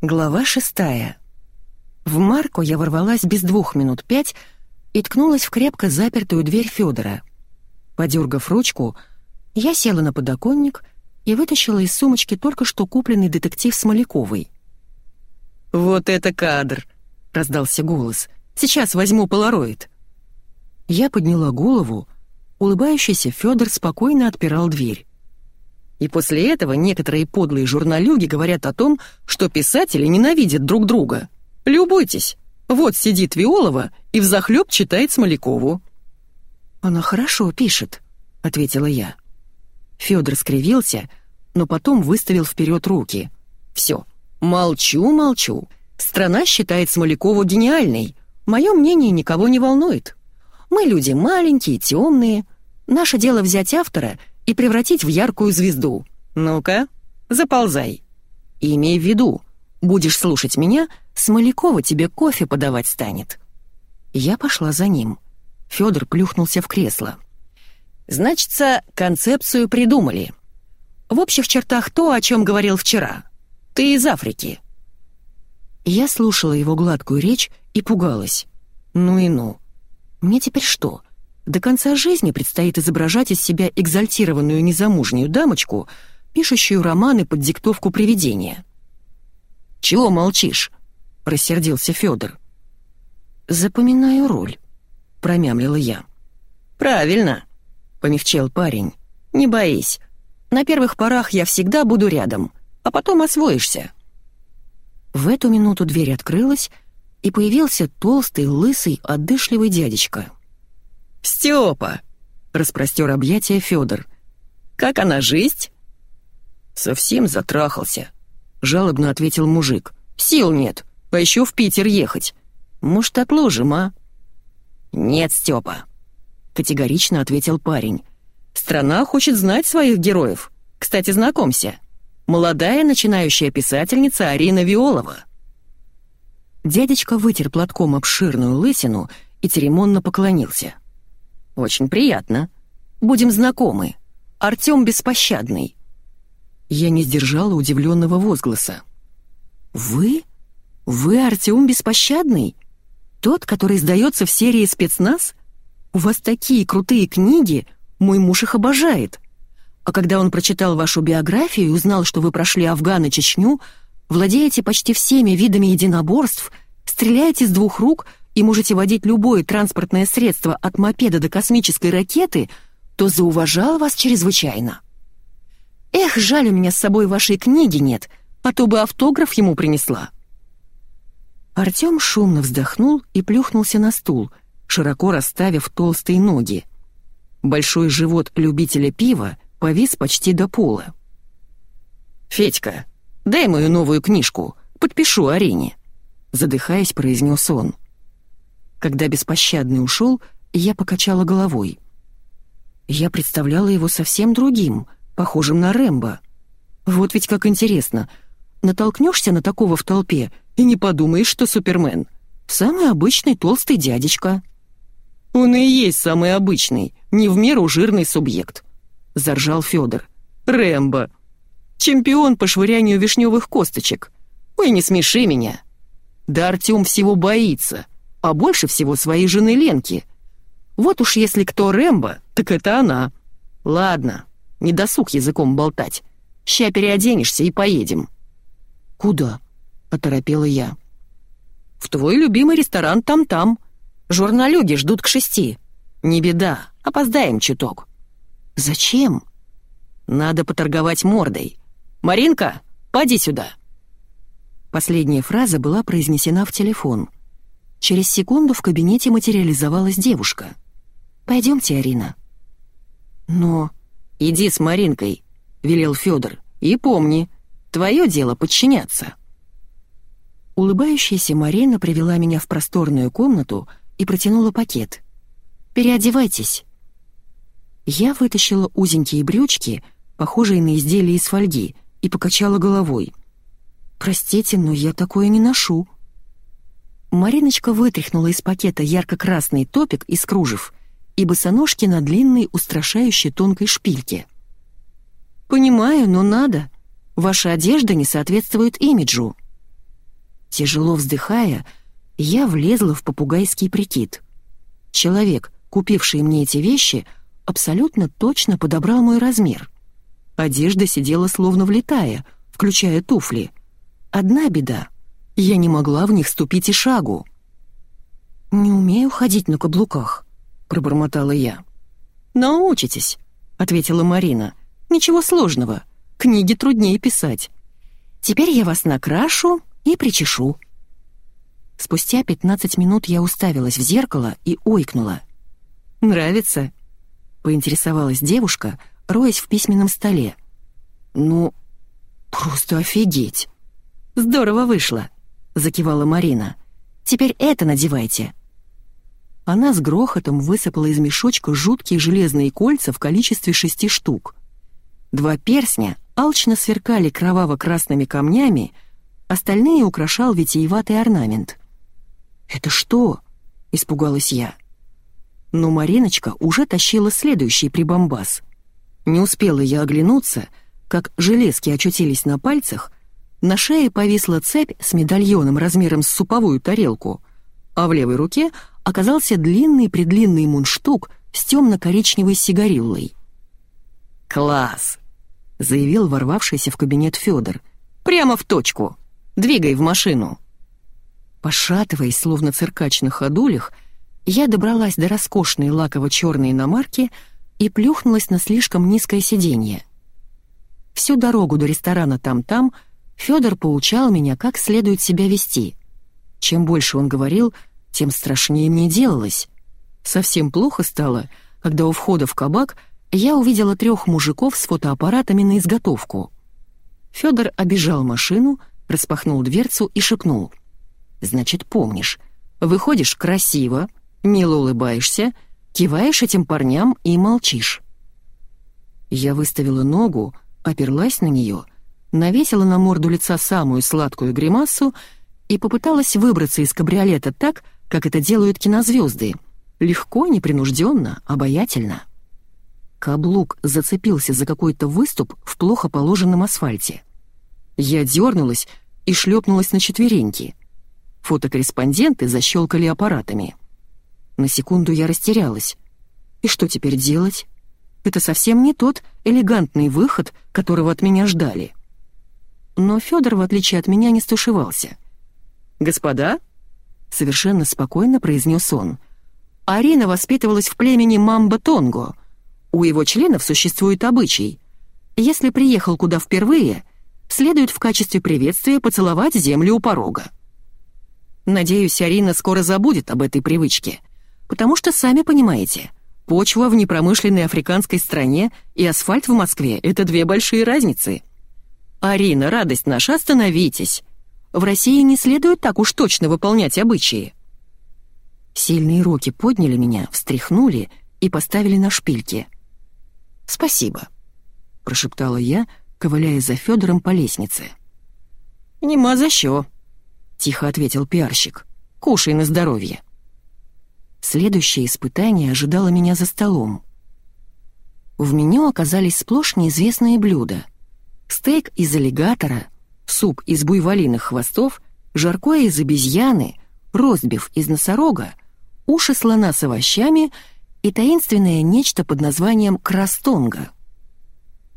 Глава шестая. В Марку я ворвалась без двух минут пять и ткнулась в крепко запертую дверь Федора. Подергав ручку, я села на подоконник и вытащила из сумочки только что купленный детектив Смоляковой. «Вот это кадр!» — раздался голос. «Сейчас возьму полароид». Я подняла голову. Улыбающийся Федор спокойно отпирал дверь. И после этого некоторые подлые журналюги говорят о том, что писатели ненавидят друг друга. Любуйтесь. Вот сидит Виолова и взахлёб читает Смолякову. «Она хорошо пишет», — ответила я. Фёдор скривился, но потом выставил вперед руки. «Всё, молчу, молчу. Страна считает Смолякову гениальной. Мое мнение никого не волнует. Мы люди маленькие, темные. Наше дело взять автора и превратить в яркую звезду. Ну-ка, заползай. И имей в виду, будешь слушать меня, Смолякова тебе кофе подавать станет». Я пошла за ним. Федор плюхнулся в кресло. «Значится, концепцию придумали. В общих чертах то, о чем говорил вчера. Ты из Африки». Я слушала его гладкую речь и пугалась. «Ну и ну. Мне теперь что, до конца жизни предстоит изображать из себя экзальтированную незамужнюю дамочку, пишущую романы под диктовку привидения. «Чего молчишь?» — рассердился Федор. «Запоминаю роль», — промямлила я. «Правильно», — помягчел парень. «Не боись. На первых порах я всегда буду рядом, а потом освоишься». В эту минуту дверь открылась, и появился толстый, лысый, отдышливый дядечка — «Степа!» — распростер объятия Федор. «Как она, жизнь?» «Совсем затрахался», — жалобно ответил мужик. «Сил нет, а еще в Питер ехать. Может, отложим, а?» «Нет, Степа», — категорично ответил парень. «Страна хочет знать своих героев. Кстати, знакомься. Молодая начинающая писательница Арина Виолова». Дядечка вытер платком обширную лысину и церемонно поклонился. «Очень приятно. Будем знакомы. Артём Беспощадный». Я не сдержала удивленного возгласа. «Вы? Вы Артём Беспощадный? Тот, который сдается в серии «Спецназ»? У вас такие крутые книги, мой муж их обожает. А когда он прочитал вашу биографию и узнал, что вы прошли Афган и Чечню, владеете почти всеми видами единоборств, стреляете с двух рук — и можете водить любое транспортное средство от мопеда до космической ракеты, то зауважал вас чрезвычайно. Эх, жаль, у меня с собой вашей книги нет, а то бы автограф ему принесла». Артём шумно вздохнул и плюхнулся на стул, широко расставив толстые ноги. Большой живот любителя пива повис почти до пола. «Федька, дай мою новую книжку, подпишу Арине», — задыхаясь, произнес он. Когда беспощадный ушел, я покачала головой. Я представляла его совсем другим, похожим на Рэмбо. Вот ведь как интересно. Натолкнешься на такого в толпе и не подумаешь, что Супермен. Самый обычный толстый дядечка. Он и есть самый обычный, не в меру жирный субъект. Заржал Федор. Рэмбо. Чемпион по швырянию вишневых косточек. Ой, не смеши меня. Да Артем всего боится — а больше всего своей жены Ленки. Вот уж если кто Рэмбо, так это она. Ладно, не досуг языком болтать. Ща переоденешься и поедем». «Куда?» — оторопела я. «В твой любимый ресторан там-там. Журналюги ждут к шести. Не беда, опоздаем чуток». «Зачем?» «Надо поторговать мордой. Маринка, поди сюда». Последняя фраза была произнесена в телефон — Через секунду в кабинете материализовалась девушка. «Пойдемте, Арина». «Но...» «Иди с Маринкой», — велел Федор. «И помни, твое дело подчиняться». Улыбающаяся Марина привела меня в просторную комнату и протянула пакет. «Переодевайтесь». Я вытащила узенькие брючки, похожие на изделия из фольги, и покачала головой. «Простите, но я такое не ношу». Мариночка вытряхнула из пакета ярко-красный топик из кружев и босоножки на длинной, устрашающей тонкой шпильке. «Понимаю, но надо. Ваша одежда не соответствует имиджу». Тяжело вздыхая, я влезла в попугайский прикид. Человек, купивший мне эти вещи, абсолютно точно подобрал мой размер. Одежда сидела словно влетая, включая туфли. Одна беда — я не могла в них ступить и шагу. «Не умею ходить на каблуках», — пробормотала я. «Научитесь», — ответила Марина. «Ничего сложного. Книги труднее писать. Теперь я вас накрашу и причешу». Спустя 15 минут я уставилась в зеркало и ойкнула. «Нравится?» — поинтересовалась девушка, роясь в письменном столе. «Ну, просто офигеть!» «Здорово вышло!» — закивала Марина. «Теперь это надевайте!» Она с грохотом высыпала из мешочка жуткие железные кольца в количестве шести штук. Два перстня алчно сверкали кроваво-красными камнями, остальные украшал витиеватый орнамент. «Это что?» — испугалась я. Но Мариночка уже тащила следующий прибамбас. Не успела я оглянуться, как железки очутились на пальцах, на шее повисла цепь с медальоном размером с суповую тарелку, а в левой руке оказался длинный-предлинный мундштук с темно-коричневой сигариллой. «Класс!» — заявил ворвавшийся в кабинет Федор. «Прямо в точку! Двигай в машину!» Пошатываясь, словно циркач на ходулях, я добралась до роскошной лаково-черной иномарки и плюхнулась на слишком низкое сиденье. Всю дорогу до ресторана «Там-там» Федор поучал меня, как следует себя вести. Чем больше он говорил, тем страшнее мне делалось. Совсем плохо стало, когда у входа в кабак я увидела трех мужиков с фотоаппаратами на изготовку. Федор обежал машину, распахнул дверцу и шепнул — Значит, помнишь. Выходишь красиво, мило улыбаешься, киваешь этим парням и молчишь. Я выставила ногу, оперлась на нее, навесила на морду лица самую сладкую гримасу и попыталась выбраться из кабриолета так, как это делают кинозвезды. Легко, непринужденно, обаятельно. Каблук зацепился за какой-то выступ в плохо положенном асфальте. Я дернулась и шлепнулась на четвереньки. Фотокорреспонденты защелкали аппаратами. На секунду я растерялась. И что теперь делать? Это совсем не тот элегантный выход, которого от меня ждали. Но Федор, в отличие от меня, не стушевался. «Господа?» — совершенно спокойно произнес он. «Арина воспитывалась в племени Мамба-Тонго. У его членов существует обычай. Если приехал куда впервые, следует в качестве приветствия поцеловать землю у порога. Надеюсь, Арина скоро забудет об этой привычке. Потому что, сами понимаете, почва в непромышленной африканской стране и асфальт в Москве — это две большие разницы. Арина, радость наша, остановитесь. В России не следует так уж точно выполнять обычаи. Сильные руки подняли меня, встряхнули и поставили на шпильки. «Спасибо», — прошептала я, ковыляя за Федором по лестнице. «Нема за що», — тихо ответил пиарщик. «Кушай на здоровье». Следующее испытание ожидало меня за столом. В меню оказались сплошь неизвестные блюда. Стейк из аллигатора, суп из буйволиных хвостов, жаркое из обезьяны, ростбиф из носорога, уши слона с овощами и таинственное нечто под названием крастонга.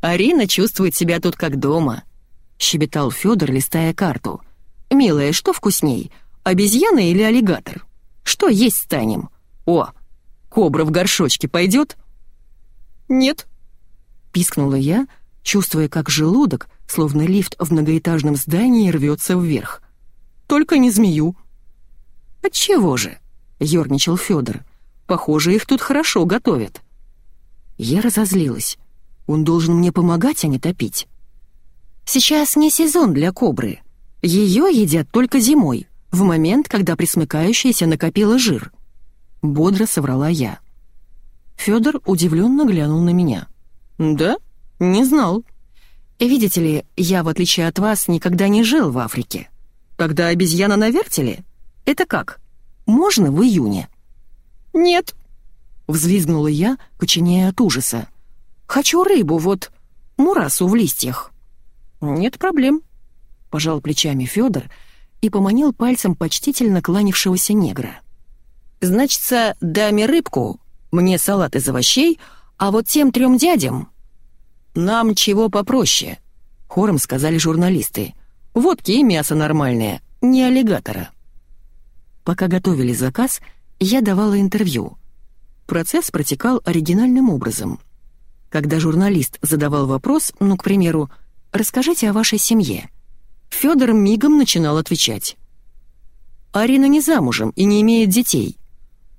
«Арина чувствует себя тут как дома», — щебетал Федор, листая карту — «Милая, что вкусней, обезьяна или аллигатор? Что есть станем? О, кобра в горшочке пойдет?» «Нет», — пискнула я, чувствуя, как желудок, словно лифт в многоэтажном здании, рвется вверх. «Только не змею». «Отчего же?» — ерничал Федор. «Похоже, их тут хорошо готовят». Я разозлилась. Он должен мне помогать, а не топить. «Сейчас не сезон для кобры», ее едят только зимой, в момент, когда присмыкающаяся накопила жир. Бодро соврала я. Федор удивленно глянул на меня. «Да? Не знал. Видите ли, я, в отличие от вас, никогда не жил в Африке. Тогда обезьяна на вертеле? Это как? Можно в июне?» «Нет», — взвизгнула я, коченея от ужаса. «Хочу рыбу, вот, мурасу в листьях». «Нет проблем», пожал плечами Федор и поманил пальцем почтительно кланявшегося негра. «Значится, даме рыбку, мне салат из овощей, а вот тем трем дядям...» «Нам чего попроще», — хором сказали журналисты. «Водки и мясо нормальное, не аллигатора». Пока готовили заказ, я давала интервью. Процесс протекал оригинальным образом. Когда журналист задавал вопрос, ну, к примеру, «Расскажите о вашей семье», Федор мигом начинал отвечать. Арина не замужем и не имеет детей,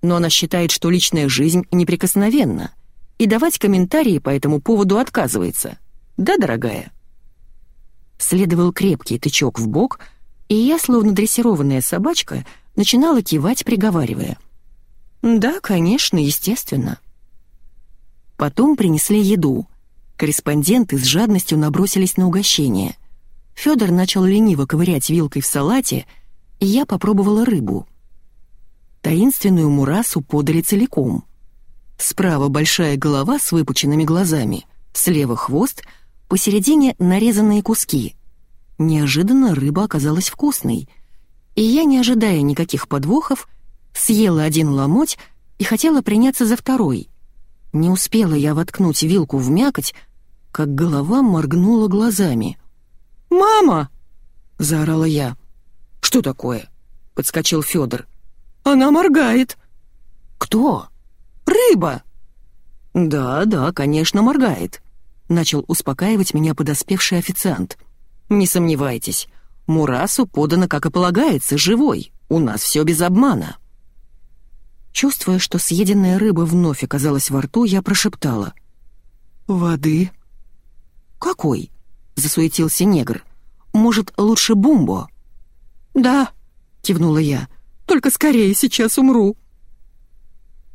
но она считает, что личная жизнь неприкосновенна, и давать комментарии по этому поводу отказывается. Да, дорогая? Следовал крепкий тычок в бок, и я, словно дрессированная собачка, начинала кивать, приговаривая. «Да, конечно, естественно». Потом принесли еду. Корреспонденты с жадностью набросились на угощение. Федор начал лениво ковырять вилкой в салате, и я попробовала рыбу. Таинственную мурасу подали целиком. Справа большая голова с выпученными глазами, слева хвост, посередине нарезанные куски. Неожиданно рыба оказалась вкусной, и я, не ожидая никаких подвохов, съела один ломоть и хотела приняться за второй. Не успела я воткнуть вилку в мякоть, как голова моргнула глазами — «Мама!» — заорала я. «Что такое?» — подскочил Федор. «Она моргает». «Кто?» «Рыба!» «Да, да, конечно, моргает», — начал успокаивать меня подоспевший официант. «Не сомневайтесь, Мурасу подано, как и полагается, живой. У нас все без обмана». Чувствуя, что съеденная рыба вновь оказалась во рту, я прошептала. «Воды?» «Какой?» — засуетился негр. «Может, лучше бумбо?» «Да», — кивнула я. «Только скорее, сейчас умру».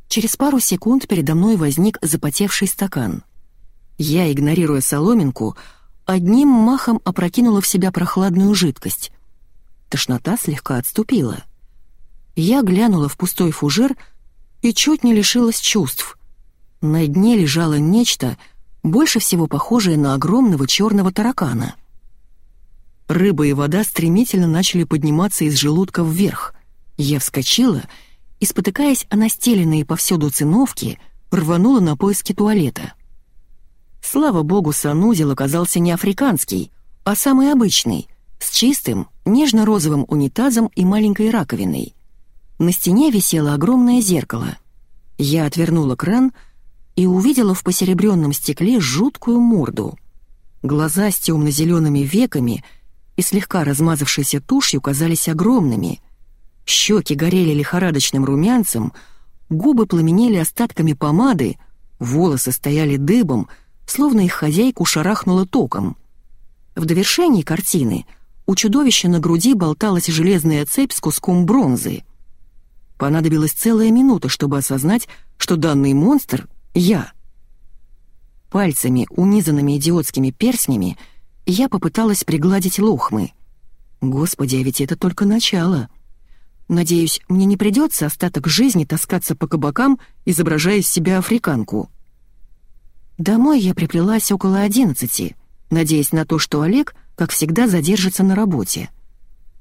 Через пару секунд передо мной возник запотевший стакан. Я, игнорируя соломинку, одним махом опрокинула в себя прохладную жидкость. Тошнота слегка отступила. Я глянула в пустой фужер и чуть не лишилась чувств. На дне лежало нечто, больше всего похожее на огромного черного таракана. Рыба и вода стремительно начали подниматься из желудка вверх. Я вскочила и, спотыкаясь о настеленные повсюду циновки, рванула на поиски туалета. Слава богу, санузел оказался не африканский, а самый обычный, с чистым, нежно-розовым унитазом и маленькой раковиной. На стене висело огромное зеркало. Я отвернула кран — и увидела в посеребренном стекле жуткую морду. Глаза с темно-зелеными веками и слегка размазавшейся тушью казались огромными. Щеки горели лихорадочным румянцем, губы пламенели остатками помады, волосы стояли дыбом, словно их хозяйку шарахнуло током. В довершении картины у чудовища на груди болталась железная цепь с куском бронзы. Понадобилась целая минута, чтобы осознать, что данный монстр я. Пальцами, унизанными идиотскими перстнями, я попыталась пригладить лохмы. Господи, а ведь это только начало. Надеюсь, мне не придется остаток жизни таскаться по кабакам, изображая из себя африканку. Домой я приплелась около одиннадцати, надеясь на то, что Олег, как всегда, задержится на работе.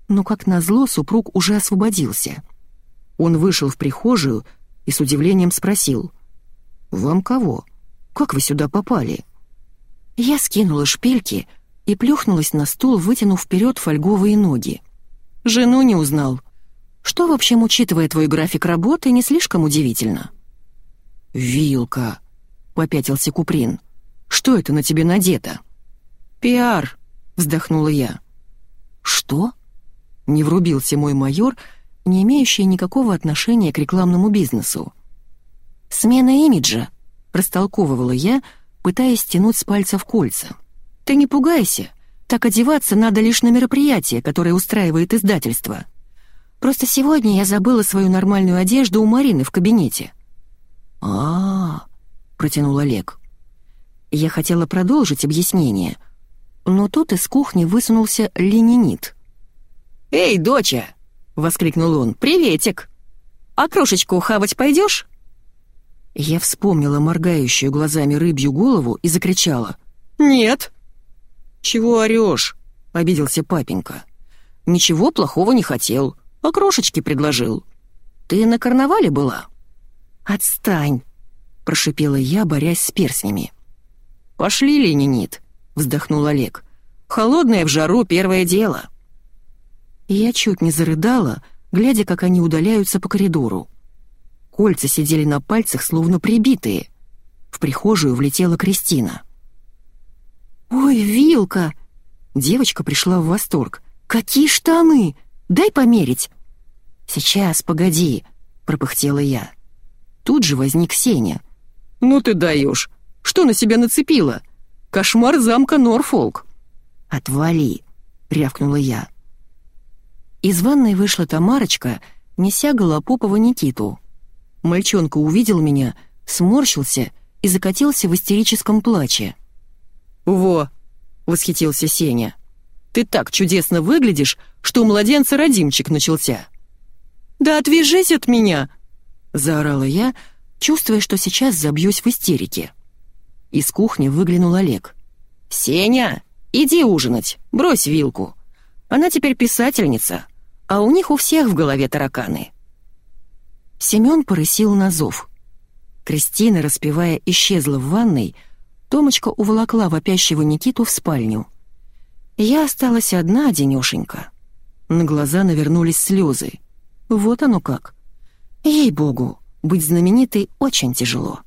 Но, как назло, супруг уже освободился. Он вышел в прихожую и с удивлением спросил. «Вам кого? Как вы сюда попали?» Я скинула шпильки и плюхнулась на стул, вытянув вперед фольговые ноги. «Жену не узнал. Что, в общем, учитывая твой график работы, не слишком удивительно?» «Вилка», — попятился Куприн. «Что это на тебе надето?» «Пиар», — вздохнула я. «Что?» — не врубился мой майор, не имеющий никакого отношения к рекламному бизнесу. «Смена имиджа», — растолковывала я, пытаясь стянуть с пальцев кольца. «Ты не пугайся. Так одеваться надо лишь на мероприятие, которое устраивает издательство. Просто сегодня я забыла свою нормальную одежду у Марины в кабинете». «А-а-а», протянул Олег. Я хотела продолжить объяснение, но тут из кухни высунулся ленинит. «Эй, доча!» — воскликнул он. «Приветик! А крошечку хавать пойдешь?» Я вспомнила моргающую глазами рыбью голову и закричала. «Нет!» «Чего орёшь?» — обиделся папенька. Ничего плохого не хотел, а крошечки предложил. Ты на карнавале была?» «Отстань!» — прошипела я, борясь с перстнями. «Пошли, ленинит!» — вздохнул Олег. «Холодное в жару — первое дело!» Я чуть не зарыдала, глядя, как они удаляются по коридору. Кольца сидели на пальцах, словно прибитые. В прихожую влетела Кристина. «Ой, вилка!» Девочка пришла в восторг. «Какие штаны! Дай померить!» «Сейчас, погоди!» — пропыхтела я. Тут же возник Сеня. «Ну ты даешь! Что на себя нацепила? Кошмар замка Норфолк!» «Отвали!» — рявкнула я. Из ванной вышла Тамарочка, неся Голопопова Никиту. Мальчонка увидел меня, сморщился и закатился в истерическом плаче. «Во!» — восхитился Сеня. «Ты так чудесно выглядишь, что у младенца родимчик начался!» «Да отвяжись от меня!» — заорала я, чувствуя, что сейчас забьюсь в истерике. Из кухни выглянул Олег. «Сеня, иди ужинать, брось вилку. Она теперь писательница, а у них у всех в голове тараканы». Семён порысил на зов. Кристина, распевая, исчезла в ванной, Томочка уволокла вопящего Никиту в спальню. Я осталась одна, денёшенька. На глаза навернулись слезы. Вот оно как. Ей-богу, быть знаменитой очень тяжело.